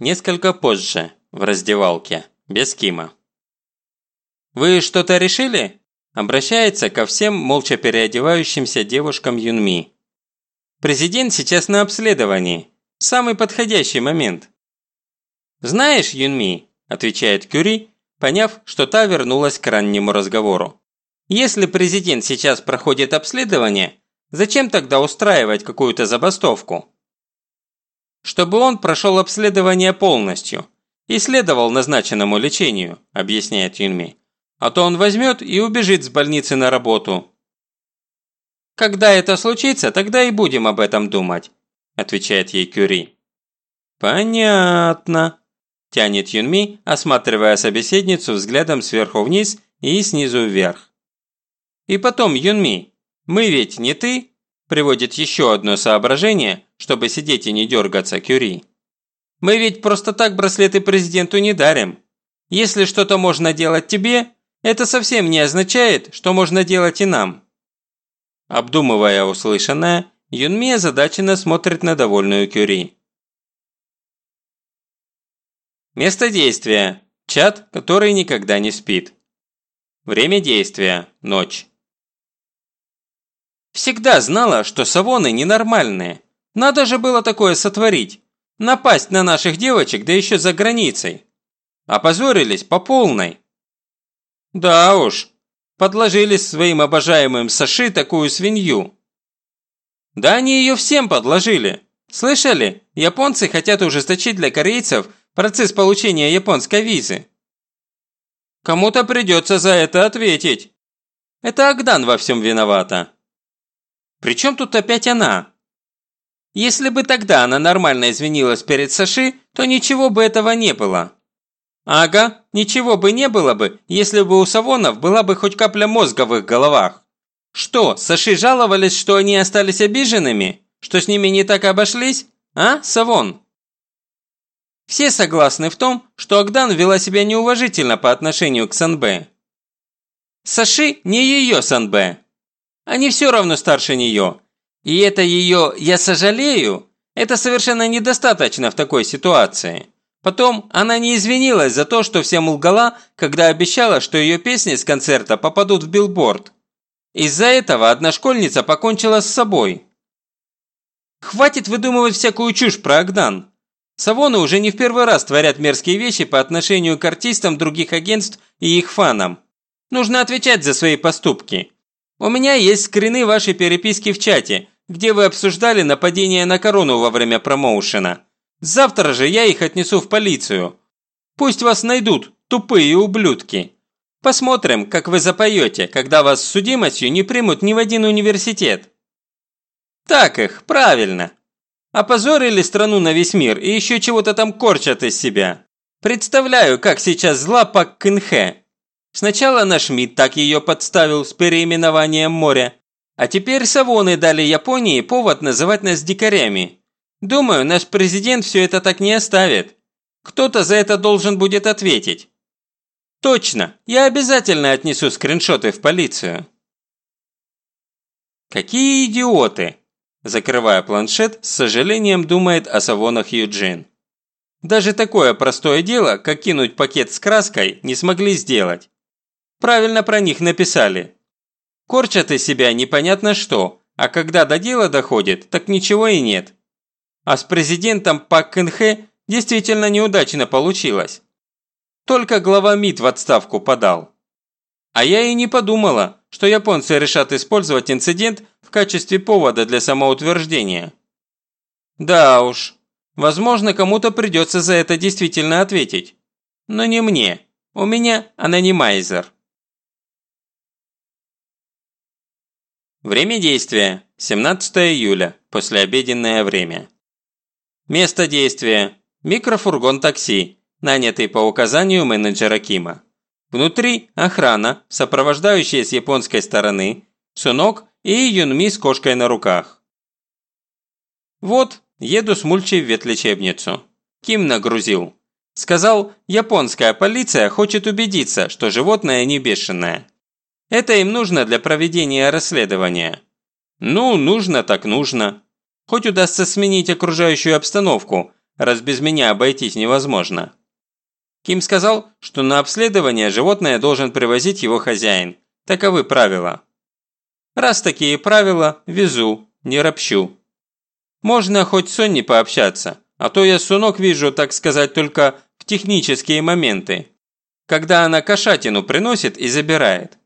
Несколько позже, в раздевалке, без Кима. «Вы что-то решили?» Обращается ко всем молча переодевающимся девушкам Юнми. «Президент сейчас на обследовании. Самый подходящий момент». «Знаешь, Юнми», – отвечает Кюри, поняв, что та вернулась к раннему разговору. «Если президент сейчас проходит обследование, зачем тогда устраивать какую-то забастовку?» «Чтобы он прошел обследование полностью и следовал назначенному лечению», – объясняет Юнми. А то он возьмет и убежит с больницы на работу. «Когда это случится, тогда и будем об этом думать», – отвечает ей Кюри. «Понятно», – тянет Юнми, осматривая собеседницу взглядом сверху вниз и снизу вверх. «И потом, Юнми, мы ведь не ты?» – приводит еще одно соображение, чтобы сидеть и не дергаться Кюри. «Мы ведь просто так браслеты президенту не дарим. Если что-то можно делать тебе, это совсем не означает, что можно делать и нам. Обдумывая услышанное, Юнми озадаченно смотрит на довольную Кюри. Место действия. Чат, который никогда не спит. Время действия. Ночь. Всегда знала, что савоны ненормальные. Надо же было такое сотворить. Напасть на наших девочек, да еще за границей. Опозорились по полной. Да уж, подложили своим обожаемым Саши такую свинью. Да они ее всем подложили. Слышали? Японцы хотят ужесточить для корейцев процесс получения японской визы. Кому-то придется за это ответить. Это Агдан во всем виновата. Причем тут опять она? Если бы тогда она нормально извинилась перед Саши, то ничего бы этого не было. Ага, ничего бы не было бы, если бы у Савонов была бы хоть капля мозга в их головах. Что, Саши жаловались, что они остались обиженными? Что с ними не так обошлись? А, Савон? Все согласны в том, что Агдан вела себя неуважительно по отношению к Санбэ. Саши не ее Санбэ. Они все равно старше нее. И это ее «я сожалею» это совершенно недостаточно в такой ситуации. Потом она не извинилась за то, что всем лгала, когда обещала, что ее песни с концерта попадут в билборд. Из-за этого одна школьница покончила с собой. Хватит выдумывать всякую чушь про Агдан. Савоны уже не в первый раз творят мерзкие вещи по отношению к артистам других агентств и их фанам. Нужно отвечать за свои поступки. У меня есть скрины вашей переписки в чате, где вы обсуждали нападение на корону во время промоушена. Завтра же я их отнесу в полицию. Пусть вас найдут, тупые ублюдки. Посмотрим, как вы запоете, когда вас с судимостью не примут ни в один университет. Так их, правильно. Опозорили страну на весь мир и еще чего-то там корчат из себя. Представляю, как сейчас зла Пак Кынхэ. Сначала наш МИД так ее подставил с переименованием моря, а теперь Савоны дали Японии повод называть нас дикарями. Думаю, наш президент все это так не оставит. Кто-то за это должен будет ответить. Точно, я обязательно отнесу скриншоты в полицию. Какие идиоты! Закрывая планшет, с сожалением думает о савонах Юджин. Даже такое простое дело, как кинуть пакет с краской, не смогли сделать. Правильно про них написали. Корчат из себя непонятно что, а когда до дела доходит, так ничего и нет. А с президентом Пак Кын действительно неудачно получилось. Только глава МИД в отставку подал. А я и не подумала, что японцы решат использовать инцидент в качестве повода для самоутверждения. Да уж, возможно, кому-то придется за это действительно ответить. Но не мне. У меня анонимайзер. Время действия – 17 июля, послеобеденное время. Место действия – микрофургон такси, нанятый по указанию менеджера Кима. Внутри – охрана, сопровождающая с японской стороны, Сунок и Юнми с кошкой на руках. Вот, еду с Мульчей в ветлечебницу. Ким нагрузил. Сказал, японская полиция хочет убедиться, что животное не бешеное. Это им нужно для проведения расследования. Ну, нужно так нужно. Хоть удастся сменить окружающую обстановку, раз без меня обойтись невозможно. Ким сказал, что на обследование животное должен привозить его хозяин. Таковы правила. Раз такие правила, везу, не ропщу. Можно хоть с Сонни пообщаться, а то я сунок вижу, так сказать, только в технические моменты, когда она кошатину приносит и забирает.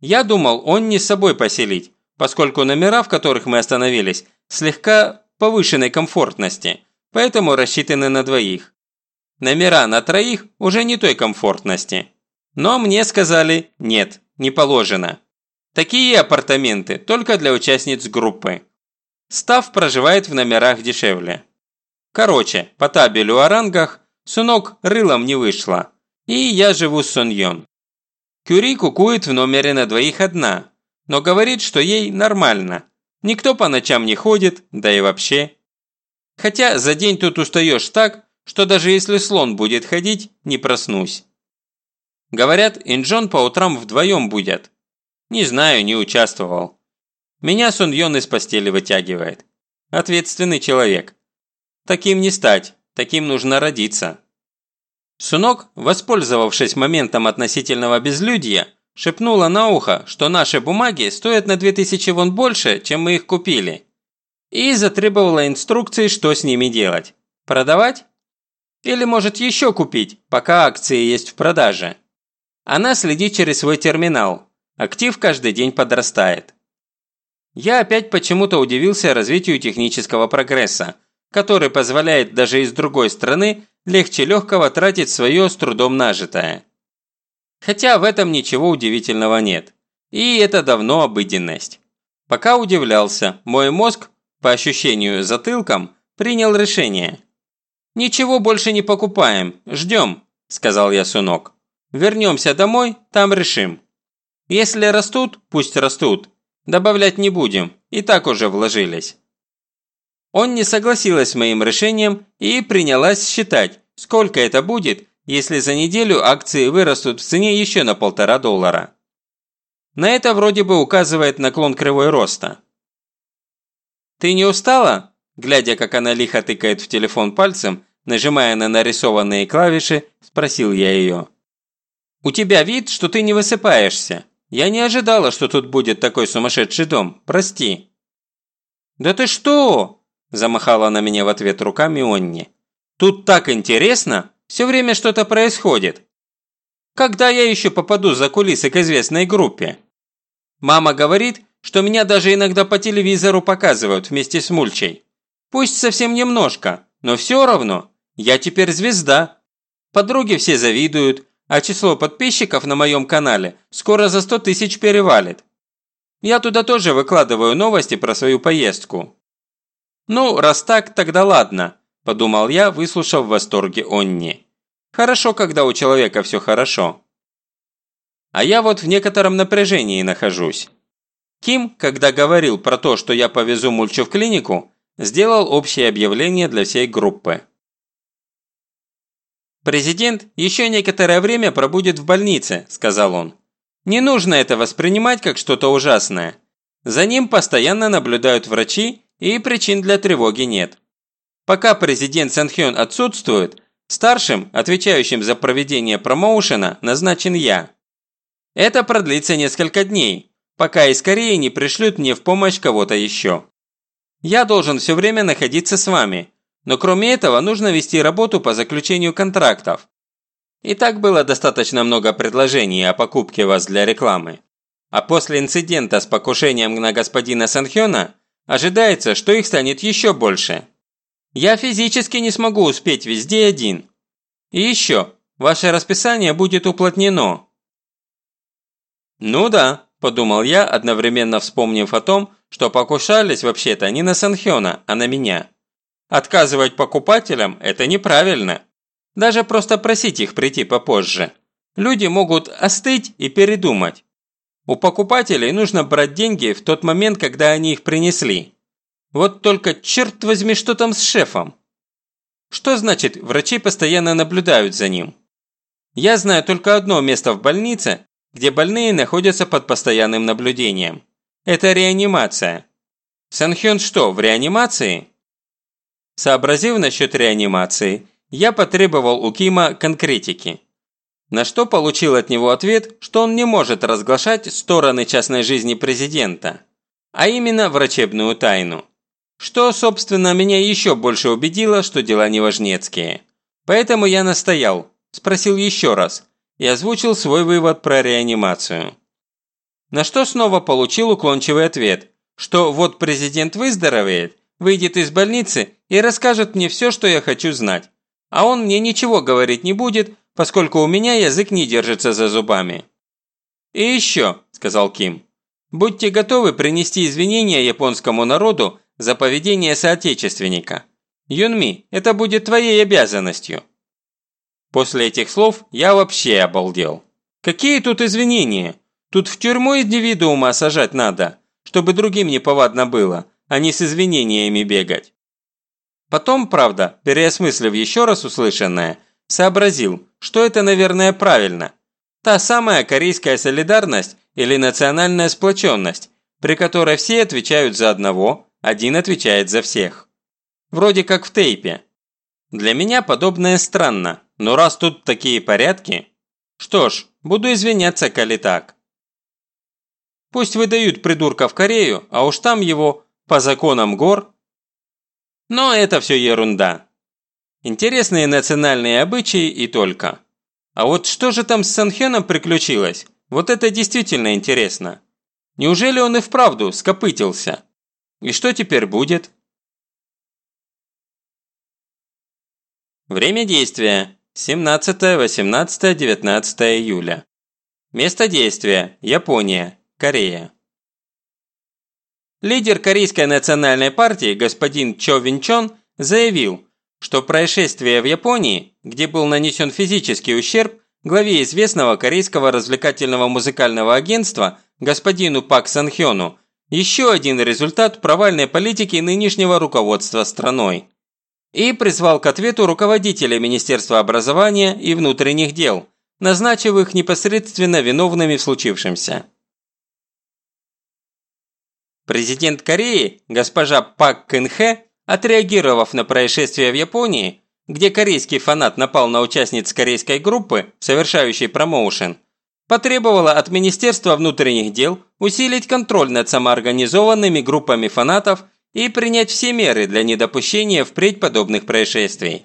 Я думал, он не с собой поселить, поскольку номера, в которых мы остановились, слегка повышенной комфортности, поэтому рассчитаны на двоих. Номера на троих уже не той комфортности. Но мне сказали «нет, не положено». Такие апартаменты только для участниц группы. Став проживает в номерах дешевле. Короче, по табелю о рангах Сунок рылом не вышла, и я живу с Соньон. Кюри кукует в номере на двоих одна, но говорит, что ей нормально. Никто по ночам не ходит, да и вообще. Хотя за день тут устаешь так, что даже если слон будет ходить, не проснусь. Говорят, Инджон по утрам вдвоем будет. Не знаю, не участвовал. Меня Сун Йон из постели вытягивает. Ответственный человек. Таким не стать, таким нужно родиться. Сунок, воспользовавшись моментом относительного безлюдья, шепнула на ухо, что наши бумаги стоят на 2000 вон больше, чем мы их купили. И затребовала инструкции, что с ними делать. Продавать? Или может еще купить, пока акции есть в продаже. Она следит через свой терминал. Актив каждый день подрастает. Я опять почему-то удивился развитию технического прогресса, который позволяет даже из другой страны легче легкого тратить свое с трудом нажитое. Хотя в этом ничего удивительного нет. И это давно обыденность. Пока удивлялся, мой мозг, по ощущению затылком, принял решение. «Ничего больше не покупаем, ждем», – сказал я Сунок. «Вернемся домой, там решим. Если растут, пусть растут. Добавлять не будем, и так уже вложились». Он не согласилась с моим решением и принялась считать, сколько это будет, если за неделю акции вырастут в цене еще на полтора доллара. На это вроде бы указывает наклон кривой роста. «Ты не устала?» Глядя, как она лихо тыкает в телефон пальцем, нажимая на нарисованные клавиши, спросил я ее. «У тебя вид, что ты не высыпаешься. Я не ожидала, что тут будет такой сумасшедший дом. Прости». «Да ты что?» – замахала на меня в ответ руками Онни. «Тут так интересно! Все время что-то происходит. Когда я еще попаду за кулисы к известной группе? Мама говорит, что меня даже иногда по телевизору показывают вместе с Мульчей. Пусть совсем немножко, но все равно я теперь звезда. Подруги все завидуют, а число подписчиков на моем канале скоро за 100 тысяч перевалит. Я туда тоже выкладываю новости про свою поездку. Ну, раз так, тогда ладно, подумал я, выслушав в восторге Онни. Хорошо, когда у человека все хорошо. А я вот в некотором напряжении нахожусь. Ким, когда говорил про то, что я повезу Мульчу в клинику, сделал общее объявление для всей группы. «Президент еще некоторое время пробудет в больнице», – сказал он. «Не нужно это воспринимать как что-то ужасное. За ним постоянно наблюдают врачи, и причин для тревоги нет. Пока президент Санхён отсутствует, старшим, отвечающим за проведение промоушена, назначен я. Это продлится несколько дней, пока из Кореи не пришлют мне в помощь кого-то еще. Я должен все время находиться с вами, но кроме этого нужно вести работу по заключению контрактов. И так было достаточно много предложений о покупке вас для рекламы. А после инцидента с покушением на господина Санхёна ожидается, что их станет еще больше. Я физически не смогу успеть везде один. И еще, ваше расписание будет уплотнено. Ну да, подумал я, одновременно вспомнив о том, что покушались вообще-то не на Санхёна, а на меня. Отказывать покупателям – это неправильно. Даже просто просить их прийти попозже. Люди могут остыть и передумать. У покупателей нужно брать деньги в тот момент, когда они их принесли. Вот только черт возьми, что там с шефом? Что значит, врачи постоянно наблюдают за ним? Я знаю только одно место в больнице, где больные находятся под постоянным наблюдением. Это реанимация. Санхён что, в реанимации? Сообразив насчет реанимации, я потребовал у Кима конкретики. На что получил от него ответ, что он не может разглашать стороны частной жизни президента, а именно врачебную тайну. Что, собственно, меня еще больше убедило, что дела неважнецкие. Поэтому я настоял, спросил еще раз и озвучил свой вывод про реанимацию. На что снова получил уклончивый ответ, что вот президент выздоровеет, выйдет из больницы и расскажет мне все, что я хочу знать. А он мне ничего говорить не будет, поскольку у меня язык не держится за зубами. «И еще», – сказал Ким, – «будьте готовы принести извинения японскому народу за поведение соотечественника. Юнми, это будет твоей обязанностью». После этих слов я вообще обалдел. Какие тут извинения? Тут в тюрьму индивидуума сажать надо, чтобы другим не повадно было, а не с извинениями бегать. Потом, правда, переосмыслив еще раз услышанное, сообразил, что это, наверное, правильно. Та самая корейская солидарность или национальная сплоченность, при которой все отвечают за одного, один отвечает за всех. Вроде как в тейпе. Для меня подобное странно, но раз тут такие порядки... Что ж, буду извиняться, коли так. Пусть выдают придурка в Корею, а уж там его, по законам гор. Но это все ерунда. Интересные национальные обычаи и только. А вот что же там с Санхёном приключилось? Вот это действительно интересно. Неужели он и вправду скопытился? И что теперь будет? Время действия – 17, 18, 19 июля. Место действия – Япония, Корея. Лидер Корейской национальной партии господин Чо Винчон заявил, что происшествие в Японии, где был нанесен физический ущерб главе известного корейского развлекательного музыкального агентства господину Пак Санхёну, еще один результат провальной политики нынешнего руководства страной и призвал к ответу руководителя Министерства образования и внутренних дел, назначив их непосредственно виновными в случившемся. Президент Кореи, госпожа Пак Кын отреагировав на происшествие в Японии, где корейский фанат напал на участниц корейской группы, совершающей промоушен, потребовала от Министерства внутренних дел усилить контроль над самоорганизованными группами фанатов и принять все меры для недопущения впредь подобных происшествий.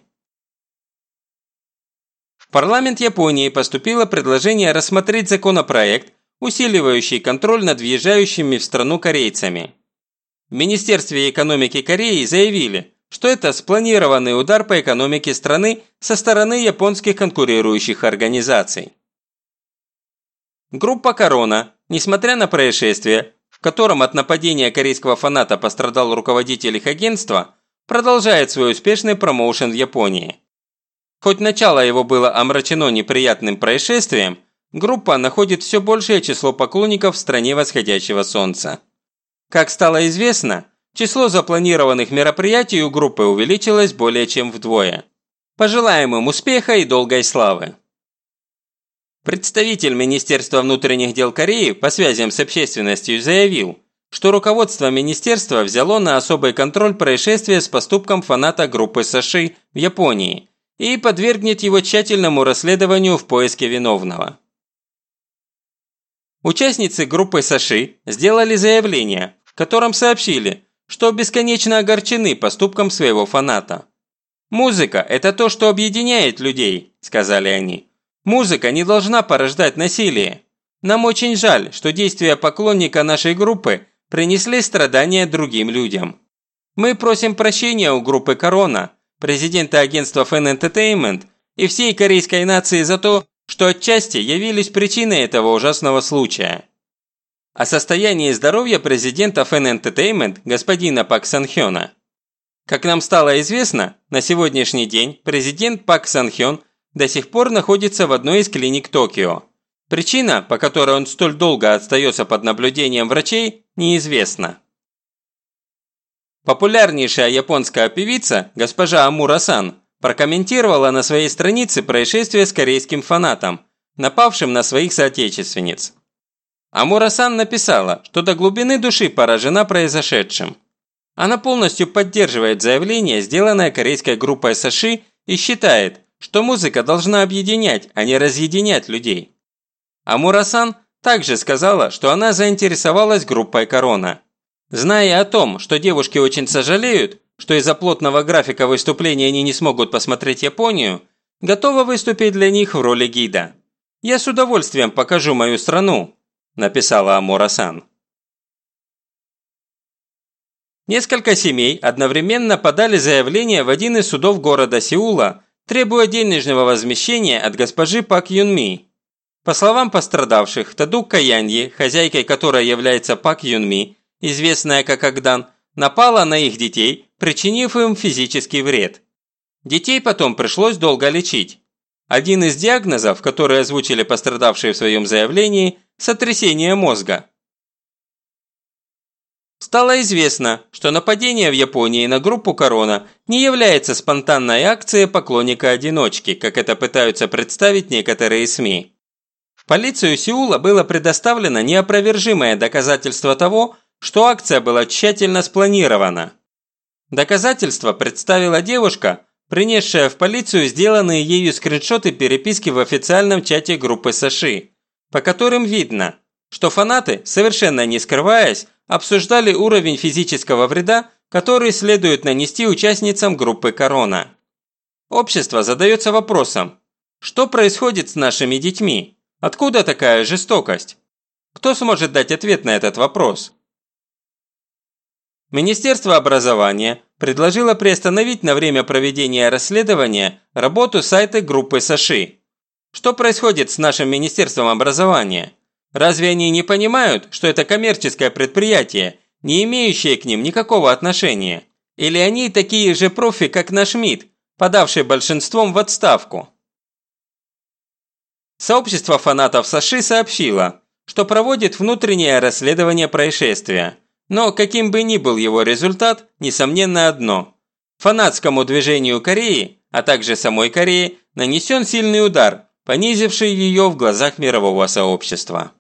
В парламент Японии поступило предложение рассмотреть законопроект, усиливающий контроль над въезжающими в страну корейцами. В Министерстве экономики Кореи заявили, что это спланированный удар по экономике страны со стороны японских конкурирующих организаций. Группа «Корона», несмотря на происшествие, котором от нападения корейского фаната пострадал руководитель их агентства, продолжает свой успешный промоушен в Японии. Хоть начало его было омрачено неприятным происшествием, группа находит все большее число поклонников в стране восходящего солнца. Как стало известно, число запланированных мероприятий у группы увеличилось более чем вдвое. Пожелаем им успеха и долгой славы! Представитель Министерства внутренних дел Кореи по связям с общественностью заявил, что руководство министерства взяло на особый контроль происшествие с поступком фаната группы Саши в Японии и подвергнет его тщательному расследованию в поиске виновного. Участницы группы Саши сделали заявление, в котором сообщили, что бесконечно огорчены поступком своего фаната. «Музыка – это то, что объединяет людей», – сказали они. Музыка не должна порождать насилие. Нам очень жаль, что действия поклонника нашей группы принесли страдания другим людям. Мы просим прощения у группы «Корона», президента агентства Fan Entertainment и всей корейской нации за то, что отчасти явились причиной этого ужасного случая. О состоянии здоровья президента Fan Entertainment господина Пак Санхёна. Как нам стало известно, на сегодняшний день президент Пак Санхён – до сих пор находится в одной из клиник Токио. Причина, по которой он столь долго остается под наблюдением врачей, неизвестна. Популярнейшая японская певица, госпожа Амура-сан, прокомментировала на своей странице происшествие с корейским фанатом, напавшим на своих соотечественниц. Амура-сан написала, что до глубины души поражена произошедшим. Она полностью поддерживает заявление, сделанное корейской группой Саши, и считает, что музыка должна объединять, а не разъединять людей. А Мурасан также сказала, что она заинтересовалась группой «Корона». Зная о том, что девушки очень сожалеют, что из-за плотного графика выступления они не смогут посмотреть Японию, готова выступить для них в роли гида. «Я с удовольствием покажу мою страну», – написала Амура-сан. Несколько семей одновременно подали заявление в один из судов города Сеула, требуя денежного возмещения от госпожи Пак Юнми. По словам пострадавших, Тадук Каяньи, хозяйкой которой является Пак Юнми, известная как Агдан, напала на их детей, причинив им физический вред. Детей потом пришлось долго лечить. Один из диагнозов, которые озвучили пострадавшие в своем заявлении – сотрясение мозга. Стало известно, что нападение в Японии на группу «Корона» не является спонтанной акцией поклонника-одиночки, как это пытаются представить некоторые СМИ. В полицию Сеула было предоставлено неопровержимое доказательство того, что акция была тщательно спланирована. Доказательство представила девушка, принесшая в полицию сделанные ею скриншоты переписки в официальном чате группы Саши, по которым видно, что фанаты, совершенно не скрываясь, обсуждали уровень физического вреда, который следует нанести участницам группы «Корона». Общество задается вопросом, что происходит с нашими детьми? Откуда такая жестокость? Кто сможет дать ответ на этот вопрос? Министерство образования предложило приостановить на время проведения расследования работу сайта группы Саши. Что происходит с нашим Министерством образования? Разве они не понимают, что это коммерческое предприятие, не имеющее к ним никакого отношения? Или они такие же профи, как наш МИД, подавший большинством в отставку? Сообщество фанатов Саши сообщило, что проводит внутреннее расследование происшествия. Но каким бы ни был его результат, несомненно одно. Фанатскому движению Кореи, а также самой Кореи, нанесен сильный удар, понизивший ее в глазах мирового сообщества.